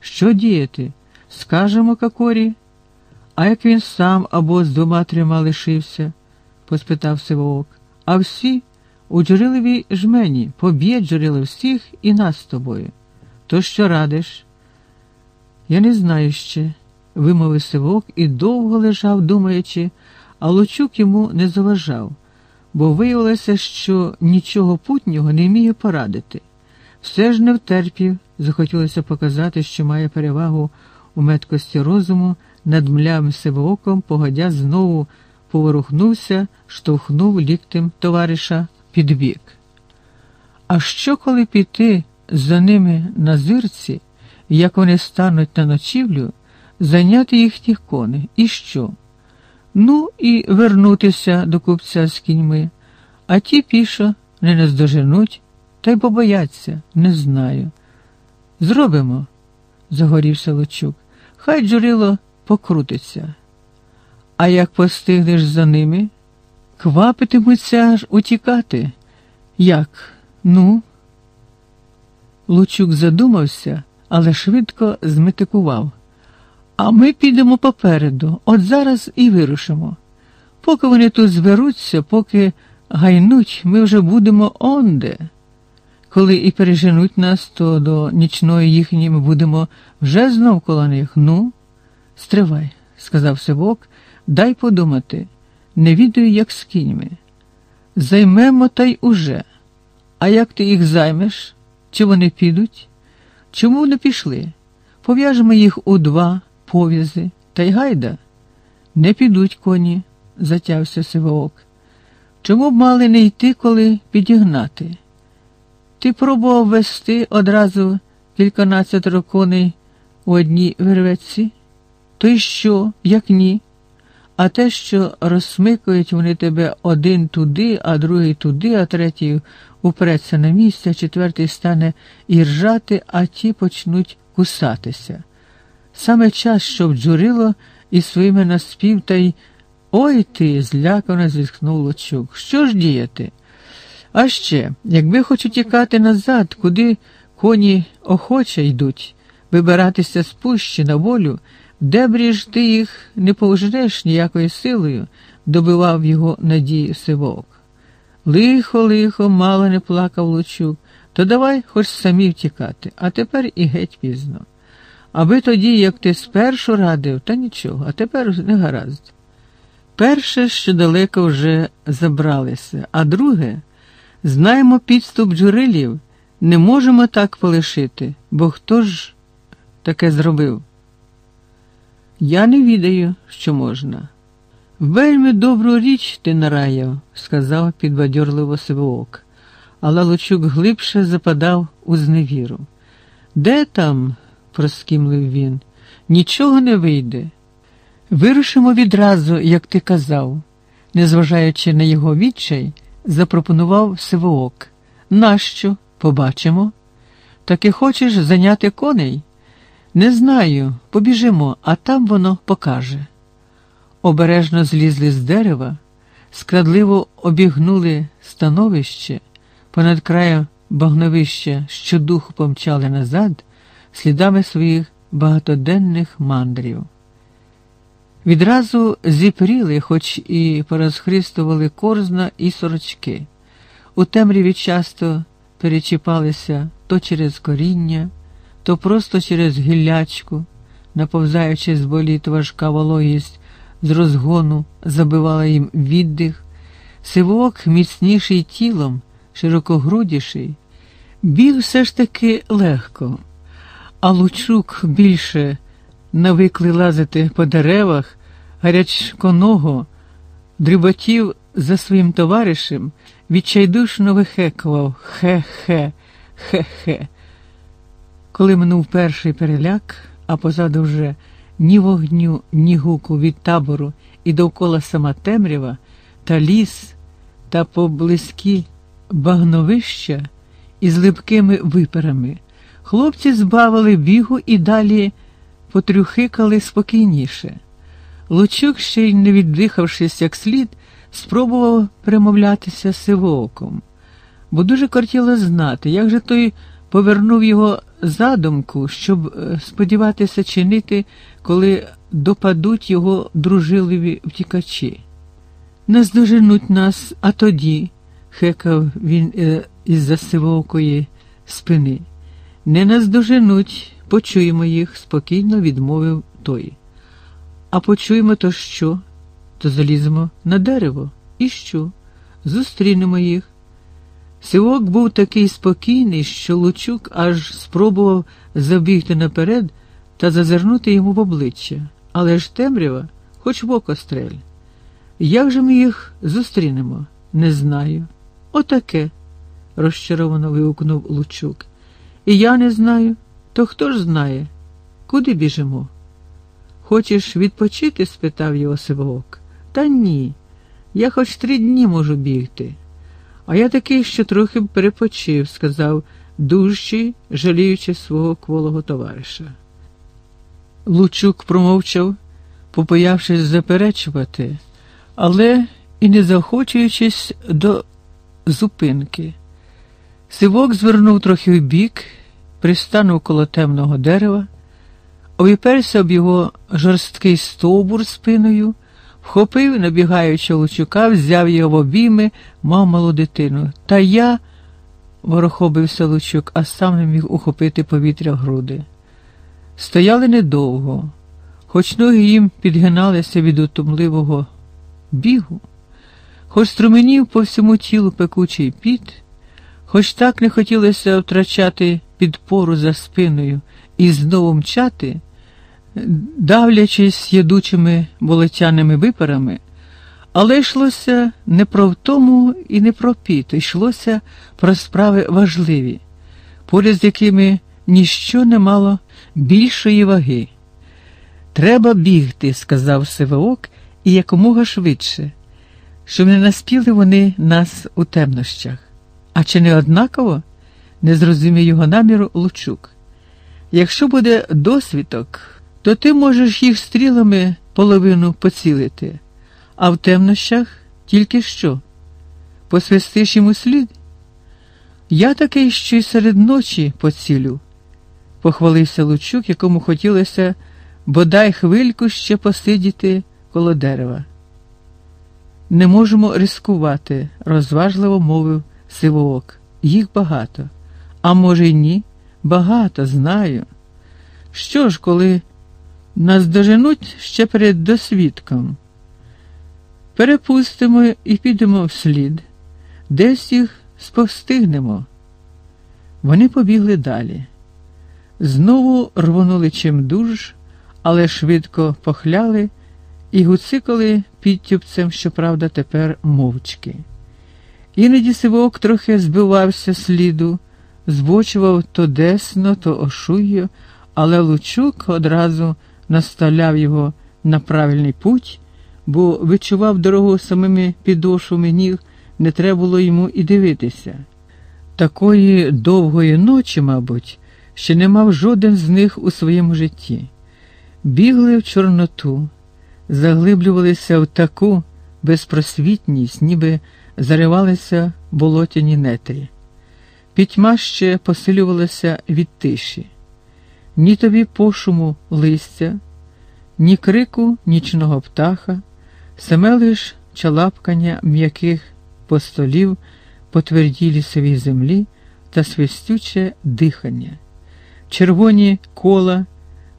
A: Що діяти? Скажемо Какорі? А як він сам або з двома трьома лишився? поспитав Сивоок. А всі у Джуриловій жмені поб'є Джурило всіх і нас з тобою. То що радиш? Я не знаю ще, вимовив Сивок і довго лежав, думаючи, а Лучук йому не заважав, бо виявилося, що нічого путнього не вміє порадити. Все ж не втерпів, захотілося показати, що має перевагу у меткості розуму над млявим Сивооком, погодя знову поворухнувся, штовхнув ліктем товариша під бік. А що, коли піти за ними на зирці, як вони стануть на ночівлю, зайняти їхніх коней? І що? Ну, і вернутися до купця з кіньми, а ті пішо не наздоженуть, та й побояться, не знаю. Зробимо, загорівся Лучук. Хай джурило покрутиться. А як постигнеш за ними, квапитимуться аж утікати. Як? Ну? Лучук задумався, але швидко зметикував. А ми підемо попереду, от зараз і вирушимо. Поки вони тут зберуться, поки гайнуть, ми вже будемо онде. Коли і переженуть нас, то до нічної їхньої ми будемо вже знов коло них. Ну, стривай, сказав Сивок, дай подумати. Не відаю, як з кіньми. Займемо та й уже. А як ти їх займеш? Чи вони підуть? Чому не пішли? Пов'яжемо їх у два пов'язи, та й гайда. Не підуть коні, затявся Сивоок. Чому б мали не йти, коли підігнати? Ти пробував вести одразу кільканадцятеро коней у одній вервеці? То й що, як ні? А те, що розсмикують вони тебе один туди, а другий туди, а третій упреться на місце, четвертий стане і ржати, а ті почнуть кусатися. Саме час, щоб джурило і своїми наспів та й ой ти, злякано зітхнув Лочук. Що ж діяти? А ще, якби хоч утікати назад, куди коні охоче йдуть, вибиратися з пущі на волю, дебрі ж ти їх не повжнеш ніякою силою, добивав його надії сивок. Лихо, лихо, мало не плакав Лучук, то давай хоч самі втікати, а тепер і геть пізно. Аби тоді, як ти спершу радив, та нічого, а тепер не гаразд. Перше, що далеко вже забралися, а друге, знаємо підступ джурилів, не можемо так полишити, бо хто ж таке зробив? Я не відаю, що можна. Вельми добру річ ти нараяв, сказав підбадьорливо Сивоок, але Лучук глибше западав у зневіру. Де там? Проскімлив він. Нічого не вийде. Вирушимо відразу, як ти казав, незважаючи на його відчай, запропонував Сивоок. Нащо? Побачимо. Таки хочеш зайняти коней? Не знаю, побіжимо, а там воно покаже. Обережно злізли з дерева, скрадливо обігнули становище, понад краєм багновища щодуху помчали назад слідами своїх багатоденних мандрів. Відразу зіпріли, хоч і порозхристували корзна і сорочки. у темряві часто перечіпалися то через коріння, то просто через гіллячку, наповзаючи з боліт важка вологість, з розгону забивала їм віддих, сивок, міцніший тілом, широкогрудіший, біг все ж таки легко, а лучук більше навикли лазити по деревах, гарячконого, дріботів за своїм товаришем, відчайдушно вихекував хе-хе, хе-хе. Коли минув перший переляк, а позаду вже ні вогню, ні гуку від табору і довкола сама темрява, та ліс, та поблизькі багновища із липкими виперами, хлопці збавили бігу і далі потрюхикали спокійніше. Лучук, ще й не віддихавшись як слід, спробував примовлятися сивооком, бо дуже кортіло знати, як же той повернув його задумку, щоб е, сподіватися чинити, коли допадуть його дружилові втікачі. Наздоженуть нас, а тоді, хекав він е, із-за сивоокої спини. Не наздоженуть, почуємо їх, спокійно відмовив той. А почуємо то що? То заліземо на дерево. І що? Зустрінемо їх. Сивок був такий спокійний, що Лучук аж спробував забігти наперед та зазирнути йому в обличчя. Але ж темрява, хоч в око стрель. Як же ми їх зустрінемо? Не знаю. Отаке, розчаровано вигукнув Лучук. І я не знаю. То хто ж знає? Куди біжимо? Хочеш відпочити? спитав його Сивок. Та ні. Я хоч три дні можу бігти. А я такий, що трохи перепочив, сказав дужчий, жаліючи свого кволого товариша. Лучук промовчав, попоявшись заперечувати, але і не заохочуючись до зупинки. Сивок звернув трохи вбік, пристанув коло темного дерева, обіперся об його жорсткий стовбур спиною, вхопив, набігаючи Лучука, взяв його в обійми, мав малу дитину. Та я, ворохобився Лучук, а сам не міг ухопити повітря в груди. Стояли недовго, хоч ноги їм підгиналися від утомливого бігу, хоч струменів по всьому тілу пекучий піт, хоч так не хотілося втрачати підпору за спиною і знову мчати, давлячись ядучими болотяними випарами, але йшлося не про втому і не про піт, йшлося про справи важливі, поряд з якими ніщо не мало більшої ваги. Треба бігти, сказав Сивоок, і якомога швидше, щоб не наспіли вони нас у темнощах. А чи не однаково? не зрозумів його наміру Лучук. Якщо буде досвідок, то ти можеш їх стрілами половину поцілити, а в темнощах тільки що? Посвистиш йому слід? Я такий що й серед ночі поцілю, похвалився Лучук, якому хотілося бодай хвильку ще посидіти коло дерева. Не можемо рискувати, розважливо мовив Сивоок. Їх багато. А може, й ні? Багато знаю. Що ж, коли нас доженуть ще перед досвідком? Перепустимо і підемо вслід, десь їх сповстигнемо. Вони побігли далі. Знову рвонули чимдуж, але швидко похляли і гуцикали підтюпцем, щоправда, тепер мовчки. Іноді сивок трохи збивався сліду збочував то десно, то ошуйо, але Лучук одразу наставляв його на правильний путь, бо відчував дорогу самими підошвами ніг, не треба було йому і дивитися. Такої довгої ночі, мабуть, ще не мав жоден з них у своєму житті. Бігли в Чорноту, заглиблювалися в таку безпросвітність, ніби заривалися болотяні нетрі. Пітьма ще посилювалася від тиші, ні тобі пошуму листя, ні крику нічного птаха, саме лиш чалапкання м'яких постолів по твердій лісовій землі та свистюче дихання. Червоні кола,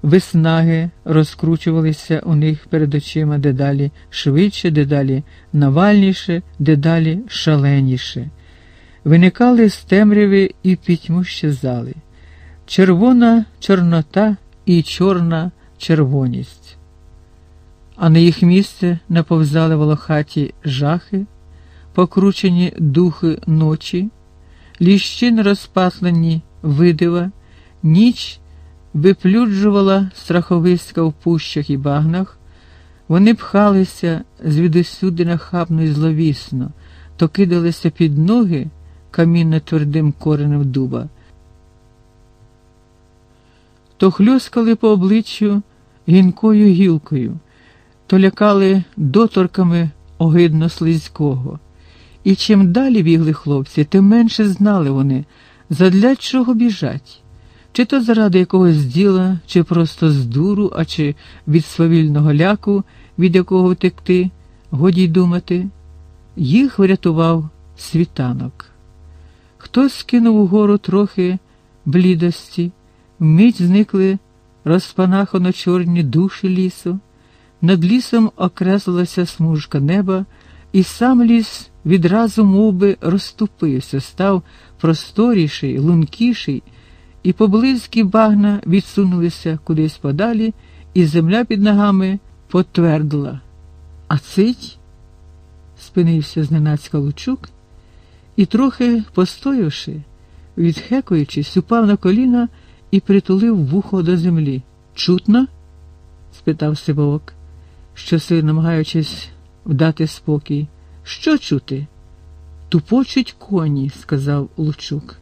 A: виснаги розкручувалися у них перед очима дедалі швидше, дедалі навальніше, дедалі шаленіше. Виникали з темряви і пітьму щезали. Червона чорнота і чорна червоність. А на їх місце наповзали волохаті жахи, покручені духи ночі, ліщин розпатлені видива, ніч виплюджувала страховиська в пущах і багнах, вони пхалися звідусюди нахабно і зловісно, то кидалися під ноги камінно твердим коренем дуба, то хльоскали по обличчю гінкою гілкою, то лякали доторками огидно слизького. І чим далі бігли хлопці, тим менше знали вони, задля чого біжать. Чи то заради якогось діла, чи просто з дуру, а чи від свавільного ляку, від якого втекти, годі й думати, їх врятував світанок. Хтось скинув угору трохи блідості, вмить зникли розпанахано чорні душі лісу, над лісом окреслилася смужка неба, і сам ліс відразу мов би, розступився, став просторіший, лункіший, і поблизькі багна відсунулися кудись подалі, і земля під ногами потвердила. А цить спинився зненацька лучук і, трохи постоявши, відхекуючись, упав на коліна і притулив вухо до землі. Чутно? спитав Сивок, щосили намагаючись вдати спокій. Що чути? Тупочуть коні, сказав Лучук.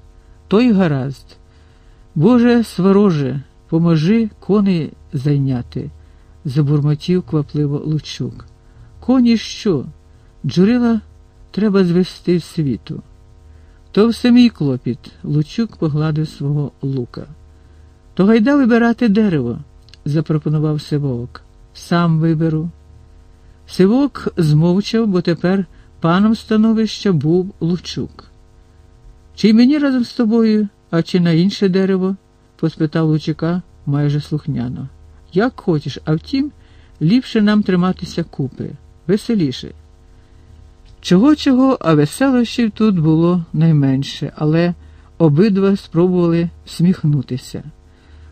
A: Той гаразд. Боже свороже, поможи коней зайняти, забурмотів квапливо Лучук. Коні що? Джурила треба звести з світу. То все мій клопіт, Лучук погладив свого лука. То гайда вибирати дерево, запропонував Сивок. Сам виберу. Сивок змовчав, бо тепер паном становища був Лучук. Чи й мені разом з тобою, а чи на інше дерево? поспитав Лучука майже слухняно. Як хочеш, а втім, ліпше нам триматися купи, веселіше. Чого, чого, а веселощів тут було найменше, але обидва спробували всміхнутися.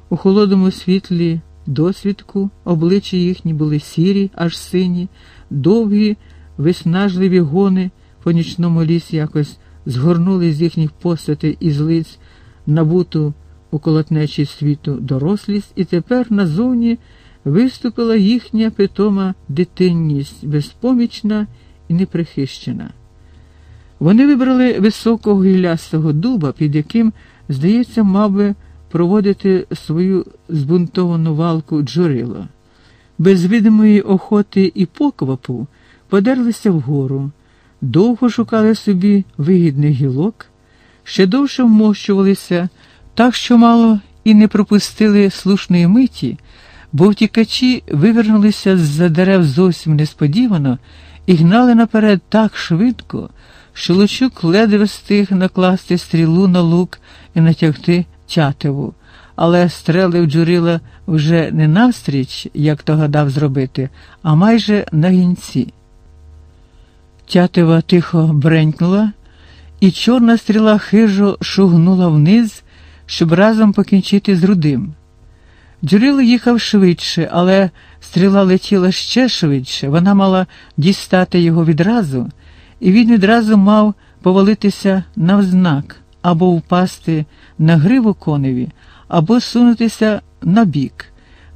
A: У холодному світлі досвідку обличчя їхні були сірі, аж сині, довгі, виснажливі гони по нічному лісі якось згорнули з їхніх постатей і з лиць набуту у колотнечі світу дорослість, і тепер назовні виступила їхня питома дитинність, безпомічна і неприхищена. Вони вибрали високого гіллястого дуба, під яким, здається, мав би проводити свою збунтовану валку джурило. Без видимої охоти і поквапу подерлися вгору, довго шукали собі вигідних гілок, ще довше вмощувалися, так що мало і не пропустили слушної миті, бо втікачі вивернулися з-за дерев зовсім несподівано і гнали наперед так швидко, що Лучук ледве встиг накласти стрілу на лук і натягти тятиву, але стрелив джурила вже не навстріч, як то гадав зробити, а майже на гінці. Тятива тихо бренькнула, і чорна стріла хижо шугнула вниз, щоб разом покінчити з рудим. Джурило їхав швидше, але стріла летіла ще швидше, вона мала дістати його відразу, і він відразу мав повалитися навзнак або впасти на гриву коневі, або сунутися на бік.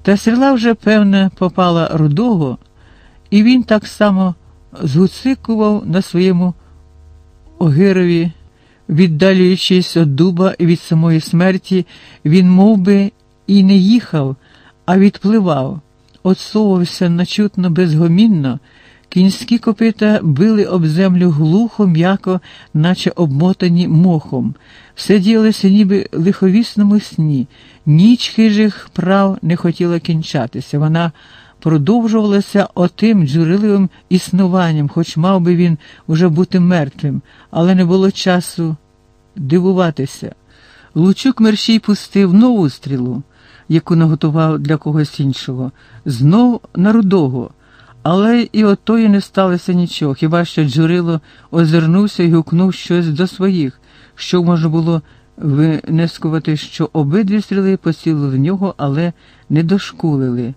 A: Та стріла вже, певне, попала рудого, і він так само згуцикував на своєму огирові, віддалюючись від дуба і від самої смерті, він мов би, і не їхав, а відпливав, отсовувався начутно безгомінно. Кінські копита били об землю глухо, м'яко, наче обмотані мохом. Все діялося ніби в лиховісному сні. Ніч хижих прав не хотіла кінчатися. Вона продовжувалося отим джуриливим існуванням, хоч мав би він уже бути мертвим, але не було часу дивуватися. Лучук мерщій пустив нову стрілу, яку наготував для когось іншого, знов на рудого. Але і отої не сталося нічого, хіба що Джурило озирнувся і гукнув щось до своїх, що можна було винескувати, що обидві стріли посіли в нього, але не дошкулили.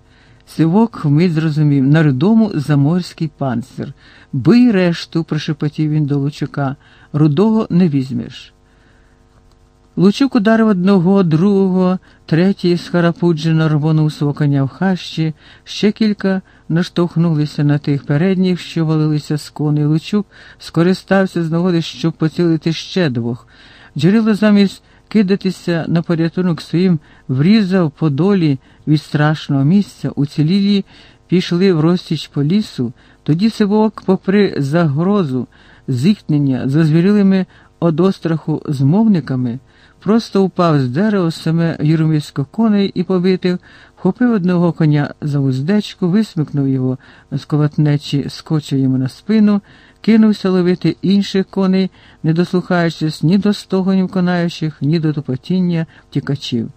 A: Сивок вмить зрозумів на рудому заморський панцир. Бий решту, прошепотів він до Лучука, рудого не візьмеш. Лучук ударив одного, другого, третій схарапуджено рвонув свого коня в хащі, ще кілька наштовхнулися на тих передніх, що валилися з коней. Лучук скористався з нагоди, щоб поцілити ще двох. Джерило замість кидатися на порятунок своїм врізав по долі від страшного місця, уцілілі пішли в розтіч по лісу, тоді Сивок, попри загрозу, зіткнення за звірилими од остраху змовниками, просто упав з дерева саме юрмисько коней і побитив, вхопив одного коня за уздечку, висмикнув його з колотнечі, скочив йому на спину, кинувся ловити інших коней, не дослухаючись ні до стогонів конаючих, ні до тупотіння втікачів.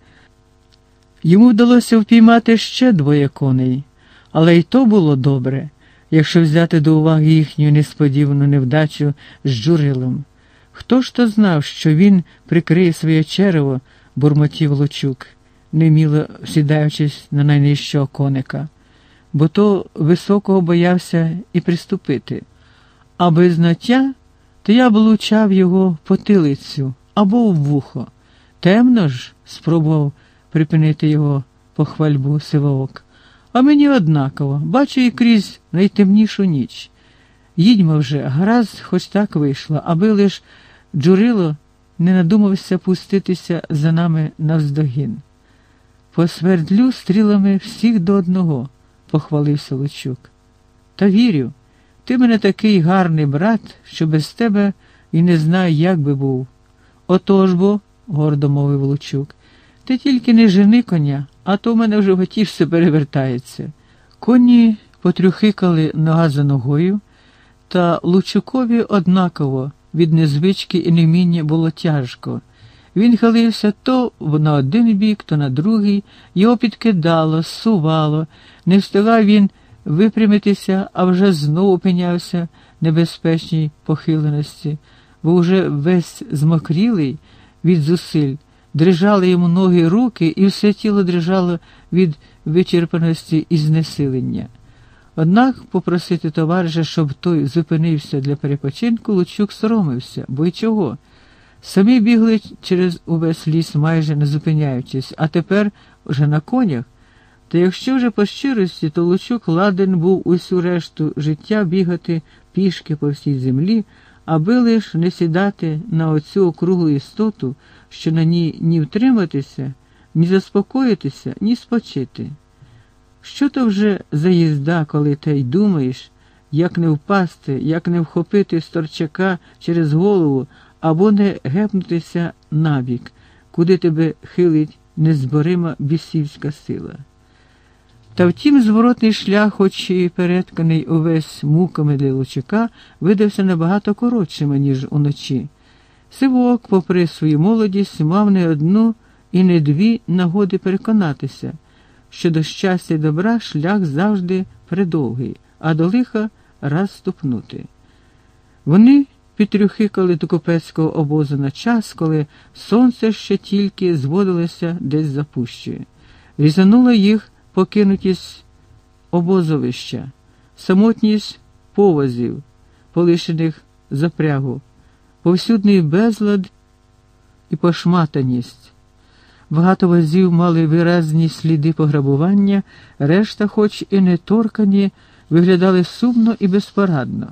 A: Йому вдалося впіймати ще двоє коней, але й то було добре, якщо взяти до уваги їхню несподівану невдачу з джурилом. Хто ж то знав, що він прикриє своє черево, бурмотів Лучук, неміло сідаючись на найнижчого коника, бо то високого боявся і приступити. А без знаття, то я б лучав його потилицю або в вухо. Темно ж, спробував припинити його похвальбу сивоок. А мені однаково, бачу і крізь найтемнішу ніч. Їдьмо вже, гаразд, хоч так вийшло, аби лиш Джурило не надумався пуститися за нами навздогін. Посвердлю стрілами всіх до одного, похвалився Лучук. Та вірю, ти мене такий гарний брат, що без тебе і не знаю, як би був. Отож бо, гордо мовив Лучук, ти тільки не жени коня, а то в мене вже готів все перевертається. Коні потрюхикали нога за ногою, та Лучукові однаково від незвички і неміння було тяжко. Він хилився то на один бік, то на другий, його підкидало, сувало, не встигав він випрямитися, а вже знову опинявся в небезпечній похиленості, бо вже весь змокрілий від зусиль, дрижали йому ноги руки, і все тіло дрижало від вичерпаності і знесилення. Однак попросити товариша, щоб той зупинився для перепочинку, Лучук соромився, бо й чого? Самі бігли через увесь ліс, майже не зупиняючись, а тепер вже на конях. Та якщо вже по щирості, то Лучук ладен був усю решту життя бігати пішки по всій землі, аби лиш не сідати на оцю округлу істоту, що на ній ні втриматися, ні заспокоїтися, ні спочити. Що то вже за їзда, коли ти й думаєш, як не впасти, як не вхопити сторчака через голову або не гепнутися набік, куди тебе хилить незборима бісівська сила. Та втім, зворотний шлях, хоч і перетканий увесь муками для Лучака, видався набагато коротшим, ніж уночі. Сивок, попри свою молодість, мав не одну і не дві нагоди переконатися що до щастя й добра шлях завжди придовгий, а до лиха раз ступнути. Вони підтрюхикали до купецького обозу на час, коли сонце ще тільки зводилося десь за пущею. Різанула їх покинутість обозовища, самотність повозів, полишених запрягу, повсюдний безлад і пошматаність. Багато возів мали виразні сліди пограбування, решта, хоч і не торкані, виглядали сумно і безпорадно.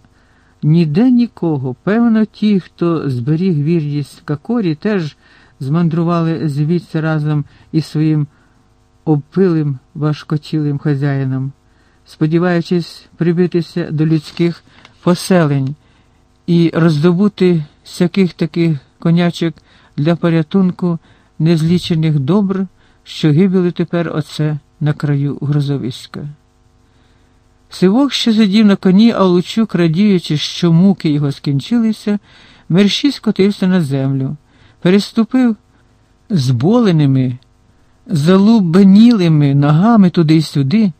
A: Ніде нікого. Певно, ті, хто зберіг вірність Какорі, теж змандрували звідси разом із своїм обпилим важкотілим хазяїном, сподіваючись прибитися до людських поселень і роздобути всяких таких конячок для порятунку незлічених добр, що гибіли тепер оце на краю грозовиська. Сивок ще сидів на коні, а Лучук, радіючи, що муки його скінчилися, мерщій скотився на землю, переступив зболеними, залубанілими ногами туди й сюди,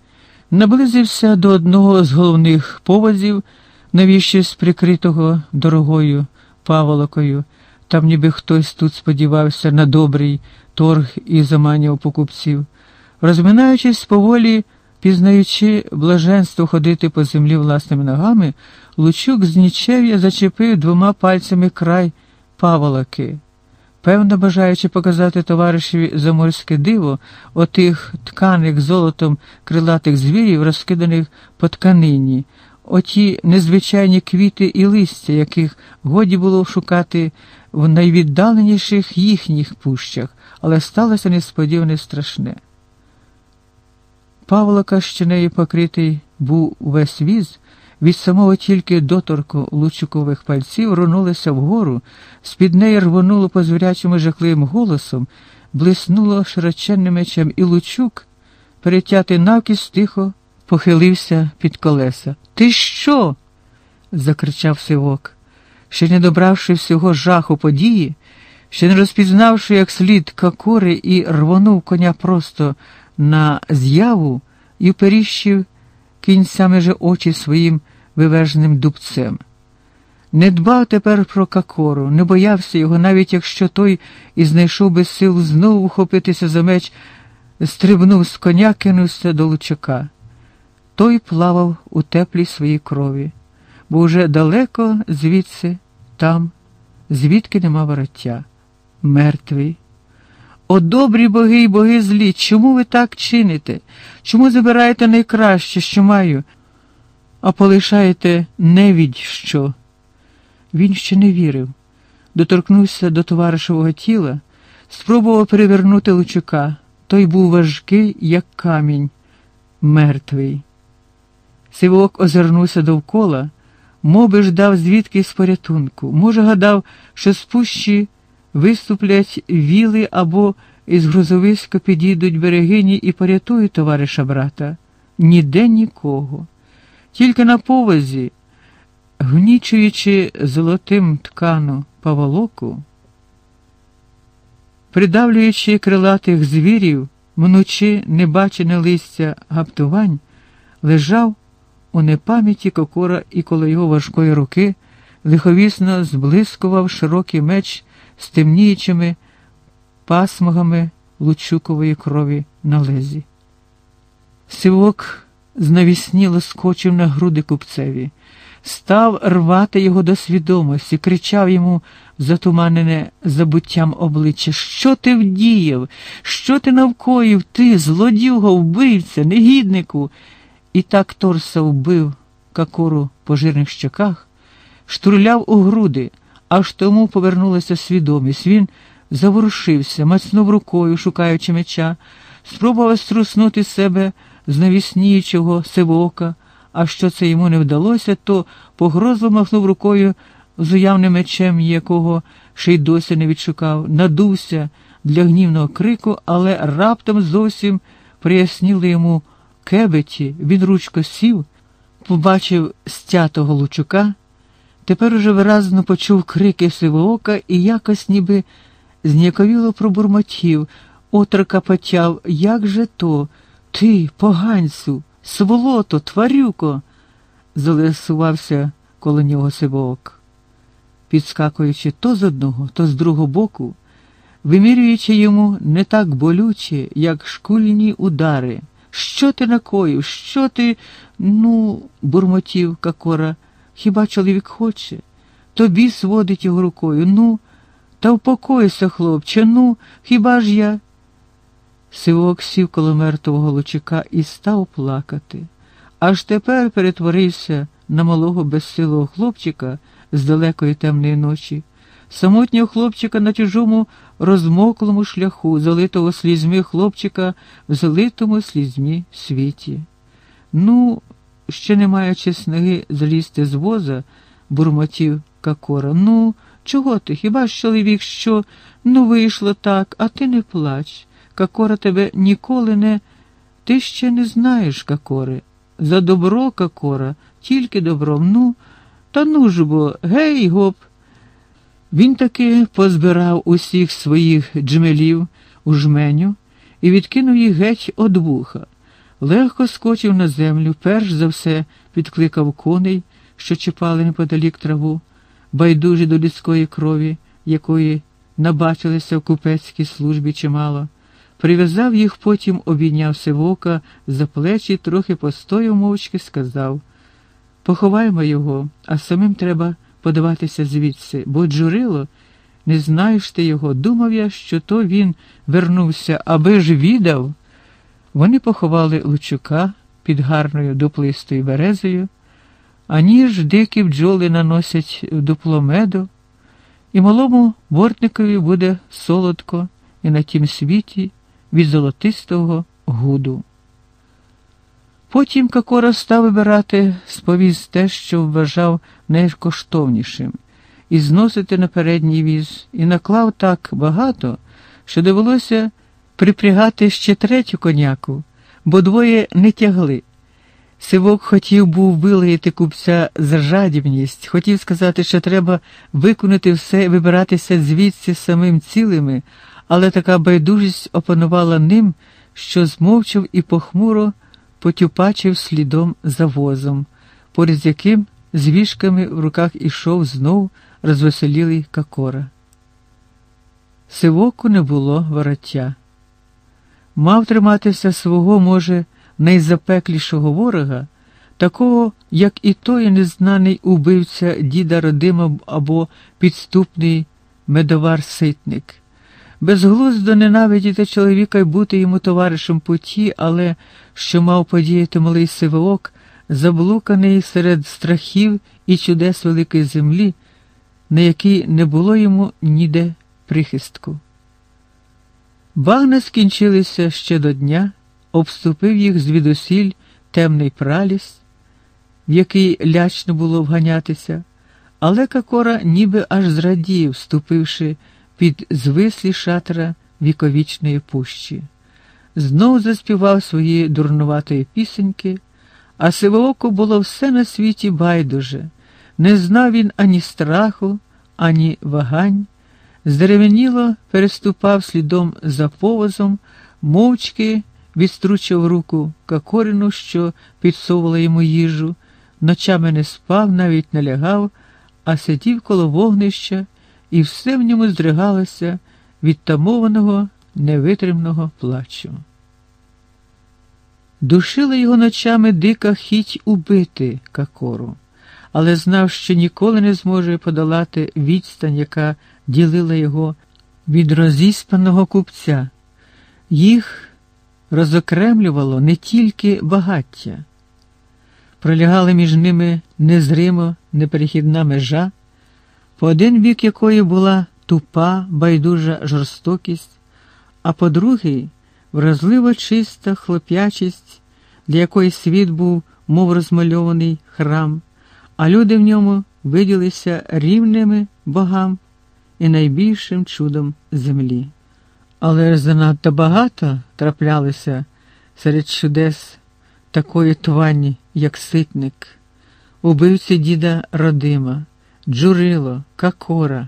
A: наблизився до одного з головних поводів, навіщо з прикритого дорогою паволокою. Там ніби хтось тут сподівався на добрий торг і заманював покупців. Розминаючись поволі, пізнаючи блаженство ходити по землі власними ногами, Лучук з нічев'я зачепив двома пальцями край паволоки. Певно, бажаючи показати товаришеві заморське диво отих тканих золотом крилатих звірів, розкиданих по тканині, оті незвичайні квіти і листя, яких годі було шукати в найвіддаленіших їхніх пущах, але сталося несподіване страшне. Павлока, що нею покритий був весь віз, від самого тільки доторку лучукових пальців рунулися вгору, з-під неї рвонуло по звірячому жахливим голосом, блиснуло широченним мечем, і лучук, перетятий навкіс, тихо, похилився під колеса. Ти що? закричав сивок. Ще не добравши всього жаху події, ще не розпізнавши як слід какори і рвонув коня просто на з'яву і вперіщив кінцями же очі своїм виверженим дубцем. Не дбав тепер про какору, не боявся його, навіть якщо той і знайшов би сил знову ухопитися за меч, стрибнув з коня, кинувся до лучака. Той плавав у теплій своїй крові, бо вже далеко звідси, там, звідки нема вороття, мертвий. О, добрі боги й боги злі, чому ви так чините? Чому забираєте найкраще, що маю, а полишаєте невідь що? Він ще не вірив, доторкнувся до товаришевого тіла, спробував перевернути лучука. Той був важкий, як камінь, мертвий. Сивок озирнувся довкола, моби ждав звідкись порятунку. Може, гадав, що з пущі виступлять віли або із грузовиська підійдуть берегині і порятують товариша брата. Ніде нікого. Тільки на повозі, гнічуючи золотим ткану паволоку, придавлюючи крилатих звірів, мнучи небачене листя гаптувань, лежав у непам'яті кокора і коло його важкої руки лиховісно зблискував широкий меч з темніючими пасмогами лучукової крові на лезі. Сивок знавісніло скочив на груди купцеві, став рвати його до свідомості, кричав йому затуманене забуттям обличчя Що ти вдіяв? Що ти навкоїв? Ти, злодюга, вбивця, негіднику? І так торса вбив какору по жирних щоках, штурляв у груди, аж тому повернулася свідомість. Він заворушився, мацнув рукою, шукаючи меча, спробував струснути себе з навісніючого сивока, а що це йому не вдалося, то погрозно махнув рукою з уявним мечем, якого ще й досі не відшукав, надувся для гнівного крику, але раптом зовсім приясніли йому кебеті, він ручко сів, побачив стятого лучука, тепер уже виразно почув крики сивоока і якось ніби зніяковіло пробурмотів, отрока потяв, як же то? Ти, поганцю, сволото, тварюко, залесувався коло нього сивоок, підскакуючи то з одного, то з другого боку, вимірюючи йому не так болюче, як шкульні удари. Що ти накоїв? Що ти, ну, бурмотів Какора, хіба чоловік хоче? Тобі сводить його рукою. Ну, та впокойся, хлопче, ну, хіба ж я? Сивок сів коло мертвого лучика і став плакати. Аж тепер перетворився на малого безсилого хлопчика з далекої темної ночі, самотнього хлопчика на чужому розмоклому шляху, залитого слізьми хлопчика в залитому слізьмі світі. Ну, ще не маючи снаги злізти з воза, бурмотів Какора. Ну, чого ти? Хіба ж чоловік що? Ну, вийшло так, а ти не плач. Какора тебе ніколи не. Ти ще не знаєш, Какори. за добро, Какора, тільки добром. Ну, та ну ж бо, гей, гоп. Він таки позбирав усіх своїх джмелів у жменю і відкинув їх геть од вуха. Легко скочив на землю, перш за все підкликав коней, що чіпали неподалік траву, байдужі до людської крові, якої набачилися в купецькій службі чимало. Прив'язав їх, потім обійняв сивока за плечі, трохи постояв мовчки, сказав Поховаймо його, а самим треба подаватися звідси, бо Джурило, не знаєш ти його, думав я, що то він вернувся, аби ж віддав. Вони поховали Лучука під гарною дуплистою березою, ані ж дикі бджоли наносять дупло меду, і малому бортникові буде солодко і на тім світі від золотистого гуду. Потім Какора став вибирати сповіз те, що вважав найкоштовнішим, і зносити на передній віз, і наклав так багато, що довелося припрягати ще третю коняку, бо двоє не тягли. Сивок хотів був вилаїти купця за жадібність, хотів сказати, що треба виконати все і вибиратися звідси самим цілими, але така байдужість опанувала ним, що змовчав і похмуро потюпачив слідом за возом, поряд з яким з вішками в руках ішов знов розвеселілий Какора. Сивоку не було вороття. Мав триматися свого, може, найзапеклішого ворога, такого, як і той незнаний убивця діда Родима або підступний медовар ситник. Безглуздо ненавидіти чоловіка й бути йому товаришем путі, але що мав подіяти малий сивоок, заблуканий серед страхів і чудес великої землі, на якій не було йому ніде прихистку. Багна скінчилися ще до дня, обступив їх звідусіль темний праліс, в який лячно було вганятися, але Какора ніби аж зрадів, вступивши під звислі шатра віковічної пущі. Знов заспівав свої дурнуватої пісеньки, а сивооку було все на світі байдуже. Не знав він ані страху, ані вагань. Здеревеніло переступав слідом за повозом, мовчки відстручив руку Какорину, що підсовувала йому їжу, ночами не спав, навіть не лягав, а сидів коло вогнища, і все в ньому здригалося від тамованого, невитримного плачу. Душила його ночами дика хіть убити Какору, але знав, що ніколи не зможе подолати відстань, яка ділила його від розіспаного купця. Їх розокремлювало не тільки багаття, пролягала між ними незримо неперехідна межа, по один бік якої була тупа, байдужа жорстокість, а по другий вразливо чиста хлоп'ячість, для якої світ був, мов розмальований храм, а люди в ньому виділися рівними богам і найбільшим чудом землі. Але занадто багато траплялися серед чудес такої твані, як ситник, убивці діда Родима, Джурило, Какора.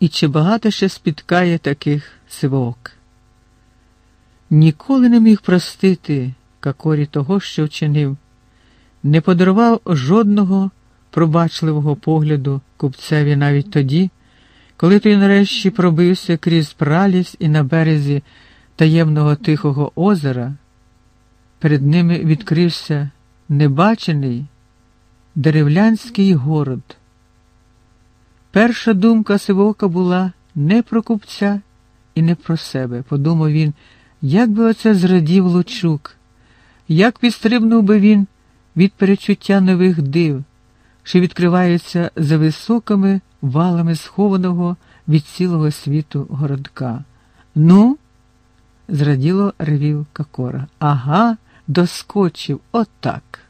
A: І чи багато ще спіткає таких сивок? Ніколи не міг простити Какорі того, що вчинив, не подарував жодного пробачливого погляду купцеві навіть тоді, коли той нарешті пробився крізь праліс і на березі таємного тихого озера, перед ними відкрився небачений деревлянський город. Перша думка Сивока була не про купця і не про себе. Подумав він, як би оце зрадів Лучук, як підстрибнув би він від перечуття нових див, що відкриваються за високими валами схованого від цілого світу городка. Ну, зраділо ревів Какора. Ага, доскочив отак.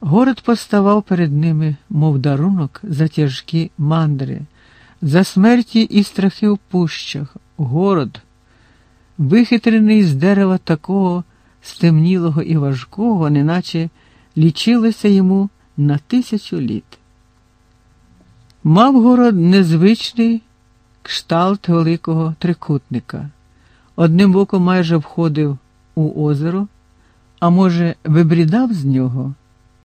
A: Город поставав перед ними, мов дарунок, за тяжкі мандри, за смерті і страхи в пущах. Город, вихитрений з дерева такого, стемнілого і важкого, неначе лічилося йому на тисячу літ. Мав город незвичний кшталт великого трикутника. Одним боком майже входив у озеро, а може, вибрідав з нього,